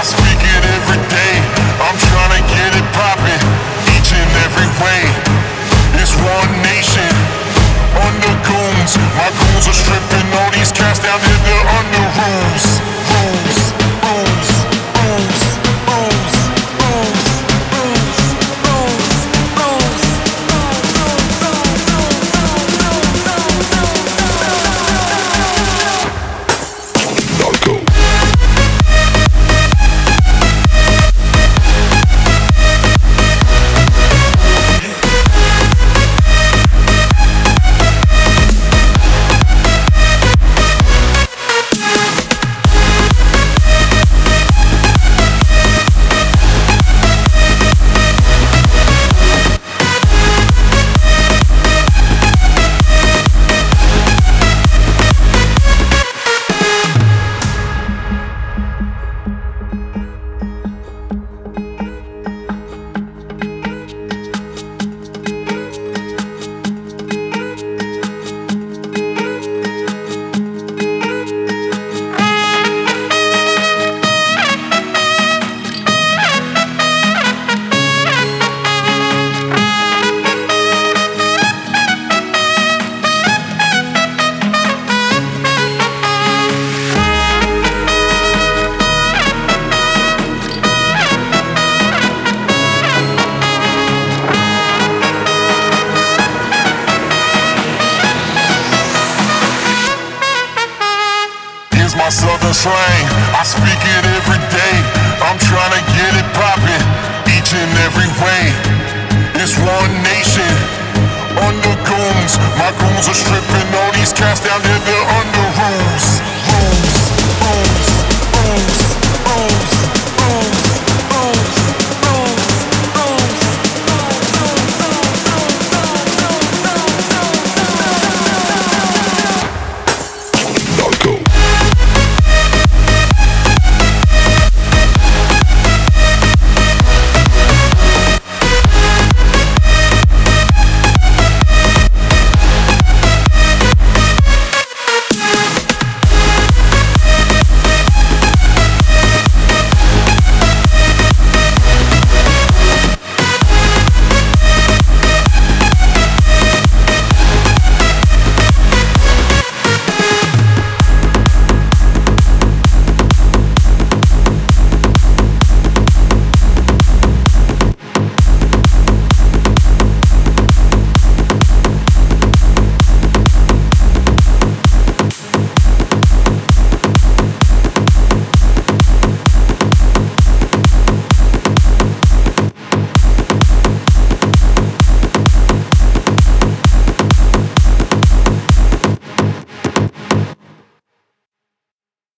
I speak it every day. I'm trying to get it poppin', each and every way. It's one nation under goons. My goons are stripping southern slang. I speak it every day. I'm trying to get it poppin' each and every way.